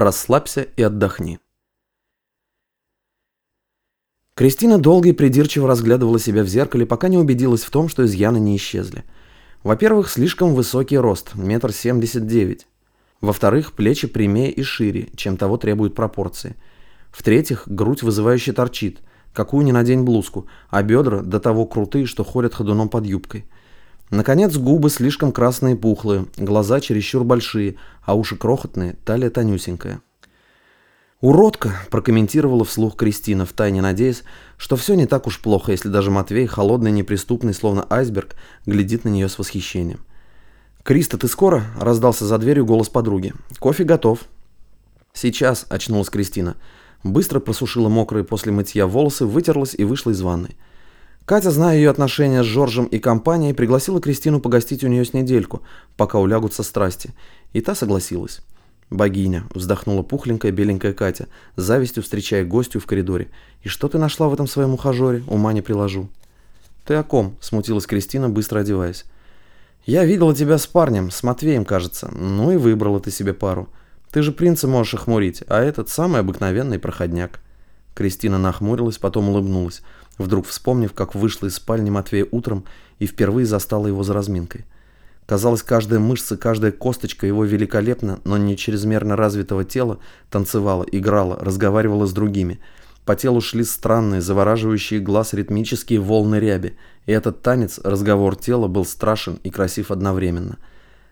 Расслабься и отдохни. Кристина долго и придирчиво разглядывала себя в зеркале, пока не убедилась в том, что изъяны не исчезли. Во-первых, слишком высокий рост, метр семьдесят девять. Во-вторых, плечи прямее и шире, чем того требуют пропорции. В-третьих, грудь вызывающе торчит, какую ни надень блузку, а бедра до того крутые, что ходят ходуном под юбкой. Наконец, губы слишком красные и пухлые, глаза чересчур большие, а уши крохотные, талия тонюсенькая. «Уродка!» – прокомментировала вслух Кристина, втайне надеясь, что все не так уж плохо, если даже Матвей, холодный, неприступный, словно айсберг, глядит на нее с восхищением. «Криста, ты скоро?» – раздался за дверью голос подруги. «Кофе готов». «Сейчас», – очнулась Кристина. Быстро просушила мокрые после мытья волосы, вытерлась и вышла из ванной. Катя, зная ее отношения с Жоржем и компанией, пригласила Кристину погостить у нее с недельку, пока улягутся страсти. И та согласилась. «Богиня», — вздохнула пухленькая беленькая Катя, с завистью встречая гостю в коридоре. «И что ты нашла в этом своем ухажере? Ума не приложу». «Ты о ком?» — смутилась Кристина, быстро одеваясь. «Я видела тебя с парнем, с Матвеем, кажется. Ну и выбрала ты себе пару. Ты же принца можешь охмурить, а этот самый обыкновенный проходняк». Кристина нахмурилась, потом улыбнулась, вдруг вспомнив, как вышла из спальни Матвея утром и впервые застала его за разминкой. Казалось, каждая мышца, каждая косточка его великолепно, но не чрезмерно развитого тела танцевала, играла, разговаривала с другими. По телу шли странные, завораживающие глаз ритмические волны ряби, и этот танец, разговор тела, был страшен и красив одновременно.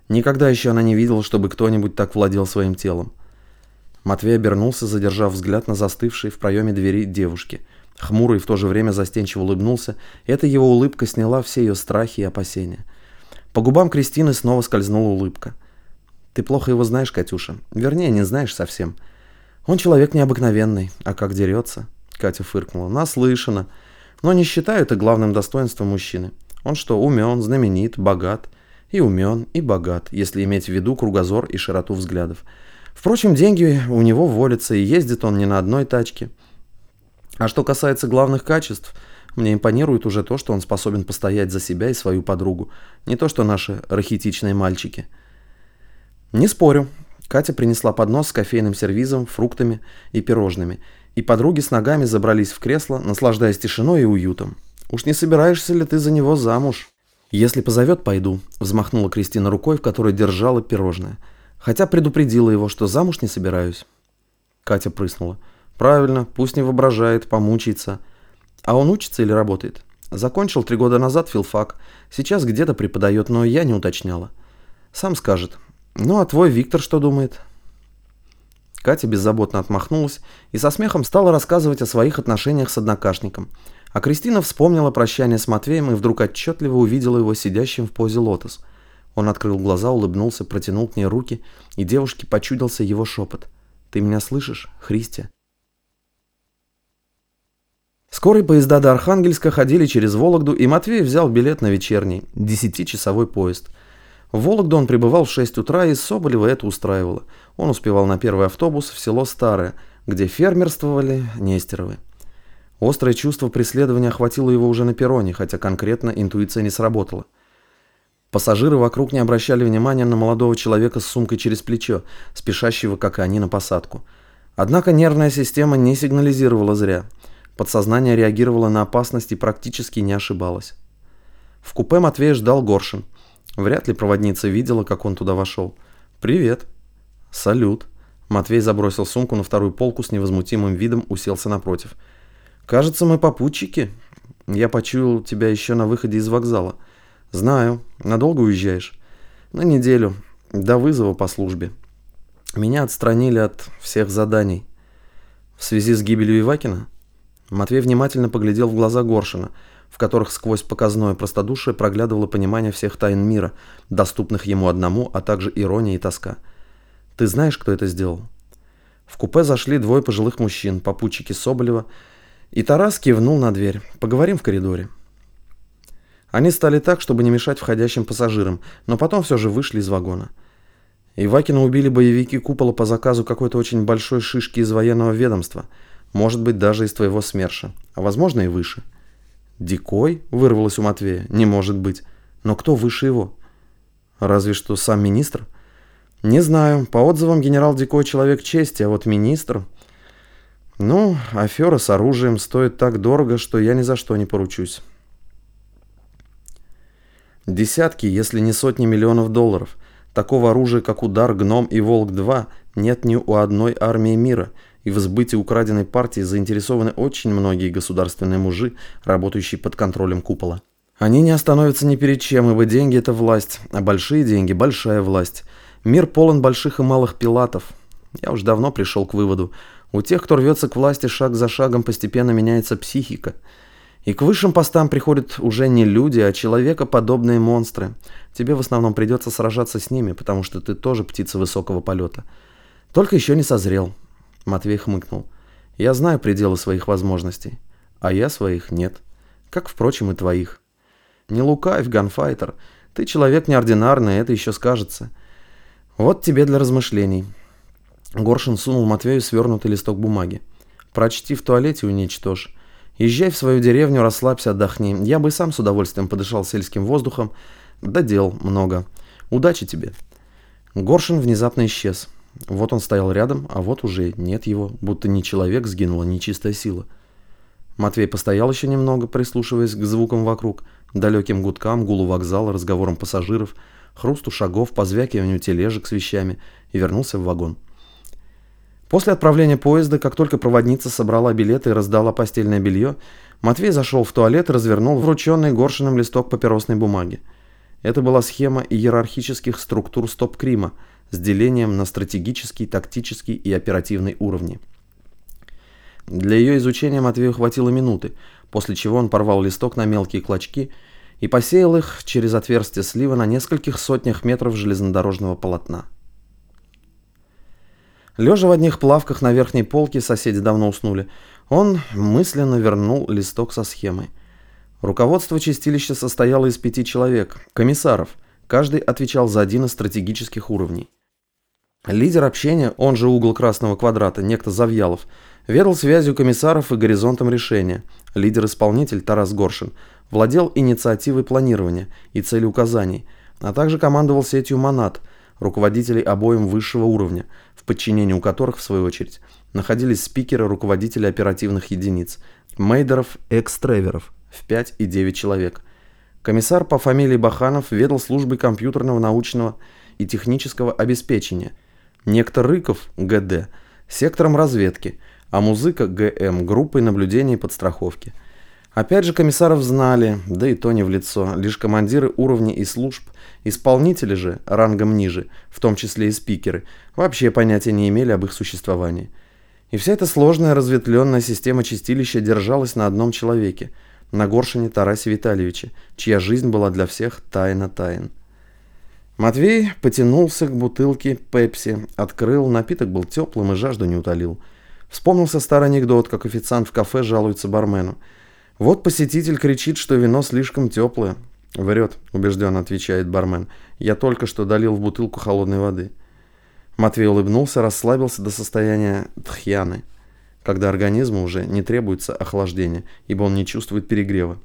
Никогда еще она не видела, чтобы кто-нибудь так владел своим телом. Матвей обернулся, задержав взгляд на застывшей в проеме двери девушки. Хмурый в то же время застенчиво улыбнулся, эта его улыбка сняла все ее страхи и опасения. По губам Кристины снова скользнула улыбка. «Ты плохо его знаешь, Катюша. Вернее, не знаешь совсем. Он человек необыкновенный, а как дерется?» Катя фыркнула. «Наслышана. Но не считаю это главным достоинством мужчины. Он что, умен, знаменит, богат. И умен, и богат, если иметь в виду кругозор и широту взглядов. Впрочем, деньги у него волятся, и ездит он не на одной тачке. А что касается главных качеств – мне импонирует уже то, что он способен постоять за себя и свою подругу. Не то, что наши рахитичные мальчики. Не спорю. Катя принесла поднос с кофейным сервизом, фруктами и пирожными. И подруги с ногами забрались в кресло, наслаждаясь тишиной и уютом. «Уж не собираешься ли ты за него замуж?» «Если позовет, пойду», – взмахнула Кристина рукой, в которой держала пирожное. Хотя предупредила его, что замуж не собираюсь. Катя прыснула. «Правильно, пусть не воображает, помучается». А он учится или работает? Закончил три года назад филфак. Сейчас где-то преподает, но я не уточняла. Сам скажет. Ну а твой Виктор что думает? Катя беззаботно отмахнулась и со смехом стала рассказывать о своих отношениях с однокашником. А Кристина вспомнила прощание с Матвеем и вдруг отчетливо увидела его сидящим в позе лотос. Он открыл глаза, улыбнулся, протянул к ней руки, и девушке почудился его шепот. «Ты меня слышишь, Христия?» Скорые поезда до Архангельска ходили через Вологду, и Матвей взял билет на вечерний, десятичасовой поезд. В Вологду он прибывал в 6 утра, и Соболева это устраивало. Он успевал на первый автобус в село Старое, где фермерствовали Нестеровы. Острое чувство преследования охватило его уже на перроне, хотя конкретно интуиция не сработала. Пассажиры вокруг не обращали внимания на молодого человека с сумкой через плечо, спешащего, как и они, на посадку. Однако нервная система не сигнализировала зря – Подсознание реагировало на опасность и практически не ошибалось. В купе Матвея ждал Горшин. Вряд ли проводница видела, как он туда вошел. «Привет». «Салют». Матвей забросил сумку на вторую полку с невозмутимым видом, уселся напротив. «Кажется, мы попутчики. Я почуял тебя еще на выходе из вокзала. Знаю. Надолго уезжаешь?» «На неделю. До вызова по службе. Меня отстранили от всех заданий. В связи с гибелью Ивакина?» Матвей внимательно поглядел в глаза Горшина, в которых сквозь показное простодушие проглядывало понимание всех тайн мира, доступных ему одному, а также ирония и тоска. «Ты знаешь, кто это сделал?» В купе зашли двое пожилых мужчин, попутчики Соболева, и Тарас кивнул на дверь. «Поговорим в коридоре». Они стали так, чтобы не мешать входящим пассажирам, но потом все же вышли из вагона. Ивакина убили боевики купола по заказу какой-то очень большой шишки из военного ведомства – может быть, даже из твоего СМЕРШа. А возможно и выше. Дикой? Вырвалось у Матвея. Не может быть. Но кто выше его? Разве что сам министр? Не знаю, по отзывам генерал Дикой человек чести, а вот министр... Ну, афера с оружием стоит так дорого, что я ни за что не поручусь. Десятки, если не сотни миллионов долларов. Такого оружия, как Удар, Гном и Волк-2, нет ни у одной армии мира, и в сбытии украденной партии заинтересованы очень многие государственные мужи, работающие под контролем купола. Они не остановятся ни перед чем, ибо деньги – это власть, а большие деньги – большая власть. Мир полон больших и малых пилатов. Я уж давно пришел к выводу. У тех, кто рвется к власти, шаг за шагом постепенно меняется психика – и к высшим постам приходят уже не люди, а человекоподобные монстры. Тебе в основном придется сражаться с ними, потому что ты тоже птица высокого полета. Только еще не созрел. Матвей хмыкнул. Я знаю пределы своих возможностей, а я своих нет. Как, впрочем, и твоих. Не лукавь, ганфайтер. Ты человек неординарный, это еще скажется. Вот тебе для размышлений. Горшин сунул Матвею свернутый листок бумаги. Прочти в туалете уничтожь. Езжай в свою деревню, расслабься, отдохни. Я бы сам с удовольствием подышал сельским воздухом. Да дел много. Удачи тебе. Горшин внезапно исчез. Вот он стоял рядом, а вот уже нет его, будто не человек сгинула нечистая сила. Матвей постоял еще немного, прислушиваясь к звукам вокруг, далеким гудкам, гулу вокзала, разговорам пассажиров, хрусту шагов, позвякиванию тележек с вещами и вернулся в вагон. После отправления поезда, как только проводница собрала билеты и раздала постельное белье, Матвей зашел в туалет и развернул врученный Горшиным листок папиросной бумаги. Это была схема иерархических структур стоп-крима с делением на стратегический, тактический и оперативный уровни. Для ее изучения Матвею хватило минуты, после чего он порвал листок на мелкие клочки и посеял их через отверстие слива на нескольких сотнях метров железнодорожного полотна. Лежа в одних плавках на верхней полке, соседи давно уснули, он мысленно вернул листок со схемой. Руководство чистилища состояло из пяти человек, комиссаров. Каждый отвечал за один из стратегических уровней. Лидер общения, он же угол красного квадрата, некто Завьялов, ведал связью комиссаров и горизонтом решения. Лидер-исполнитель Тарас Горшин владел инициативой планирования и целеуказаний, а также командовал сетью «Монат», руководителей обоим высшего уровня, в подчинении у которых, в свою очередь, находились спикеры, руководители оперативных единиц, мейдеров, экстреверов в 5 и 9 человек. Комиссар по фамилии Баханов ведал службой компьютерного, научного и технического обеспечения. Некто Рыков, ГД, сектором разведки, а музыка ГМ группой наблюдения и подстраховки – Опять же, комиссаров знали, да и то не в лицо, лишь командиры уровней и служб, исполнители же, рангом ниже, в том числе и спикеры, вообще понятия не имели об их существовании. И вся эта сложная разветвленная система чистилища держалась на одном человеке, на Горшине Тарасе Витальевиче, чья жизнь была для всех тайна тайн. Матвей потянулся к бутылке пепси, открыл, напиток был теплым и жажду не утолил. Вспомнился старый анекдот, как официант в кафе жалуется бармену – вот посетитель кричит, что вино слишком теплое. Врет, убежденно отвечает бармен. Я только что долил в бутылку холодной воды. Матвей улыбнулся, расслабился до состояния тхьяны, когда организму уже не требуется охлаждения, ибо он не чувствует перегрева.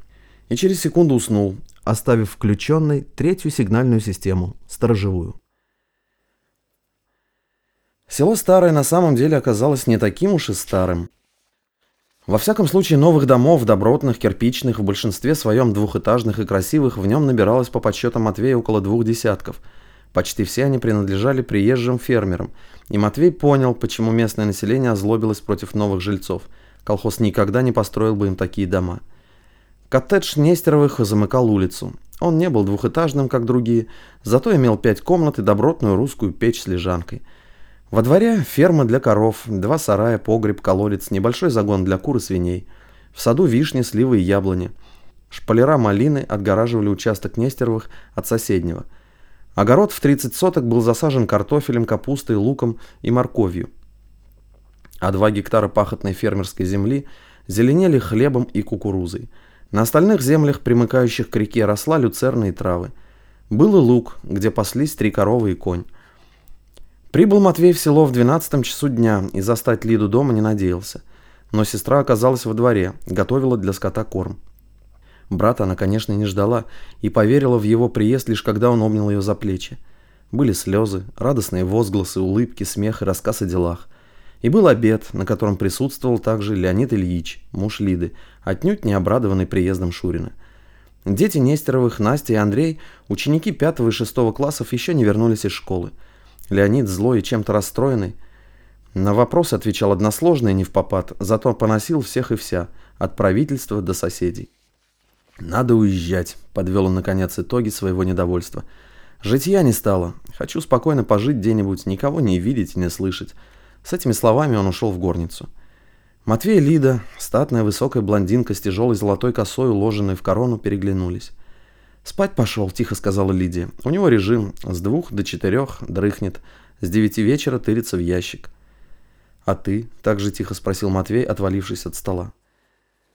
И через секунду уснул, оставив включенной третью сигнальную систему, сторожевую. Село Старое на самом деле оказалось не таким уж и старым. Во всяком случае, новых домов, добротных, кирпичных, в большинстве своем двухэтажных и красивых, в нем набиралось по подсчетам Матвея около двух десятков. Почти все они принадлежали приезжим фермерам. И Матвей понял, почему местное население озлобилось против новых жильцов. Колхоз никогда не построил бы им такие дома. Коттедж Нестеровых замыкал улицу. Он не был двухэтажным, как другие, зато имел пять комнат и добротную русскую печь с лежанкой – во дворе ферма для коров, два сарая, погреб, колодец, небольшой загон для кур и свиней. В саду вишни, сливы и яблони. Шпалера малины отгораживали участок Нестеровых от соседнего. Огород в 30 соток был засажен картофелем, капустой, луком и морковью. А два гектара пахотной фермерской земли зеленели хлебом и кукурузой. На остальных землях, примыкающих к реке, росла люцерна и травы. Был и луг, где паслись три коровы и конь. Прибыл Матвей в село в 12 часу дня и застать Лиду дома не надеялся. Но сестра оказалась во дворе, готовила для скота корм. Брата она, конечно, не ждала и поверила в его приезд лишь когда он обнял ее за плечи. Были слезы, радостные возгласы, улыбки, смех и рассказ о делах. И был обед, на котором присутствовал также Леонид Ильич, муж Лиды, отнюдь не обрадованный приездом Шурина. Дети Нестеровых, Настя и Андрей, ученики пятого и шестого классов, еще не вернулись из школы. Леонид, злой и чем-то расстроенный, на вопрос отвечал односложно и не в попад, зато поносил всех и вся, от правительства до соседей. «Надо уезжать», — подвел он наконец итоги своего недовольства. «Житья не стало. Хочу спокойно пожить где-нибудь, никого не видеть и не слышать». С этими словами он ушел в горницу. Матвей и Лида, статная высокая блондинка с тяжелой золотой косой, уложенной в корону, переглянулись. «Спать пошел», — тихо сказала Лидия. «У него режим. С двух до четырех дрыхнет. С девяти вечера тырится в ящик». «А ты?» – так же тихо спросил Матвей, отвалившись от стола.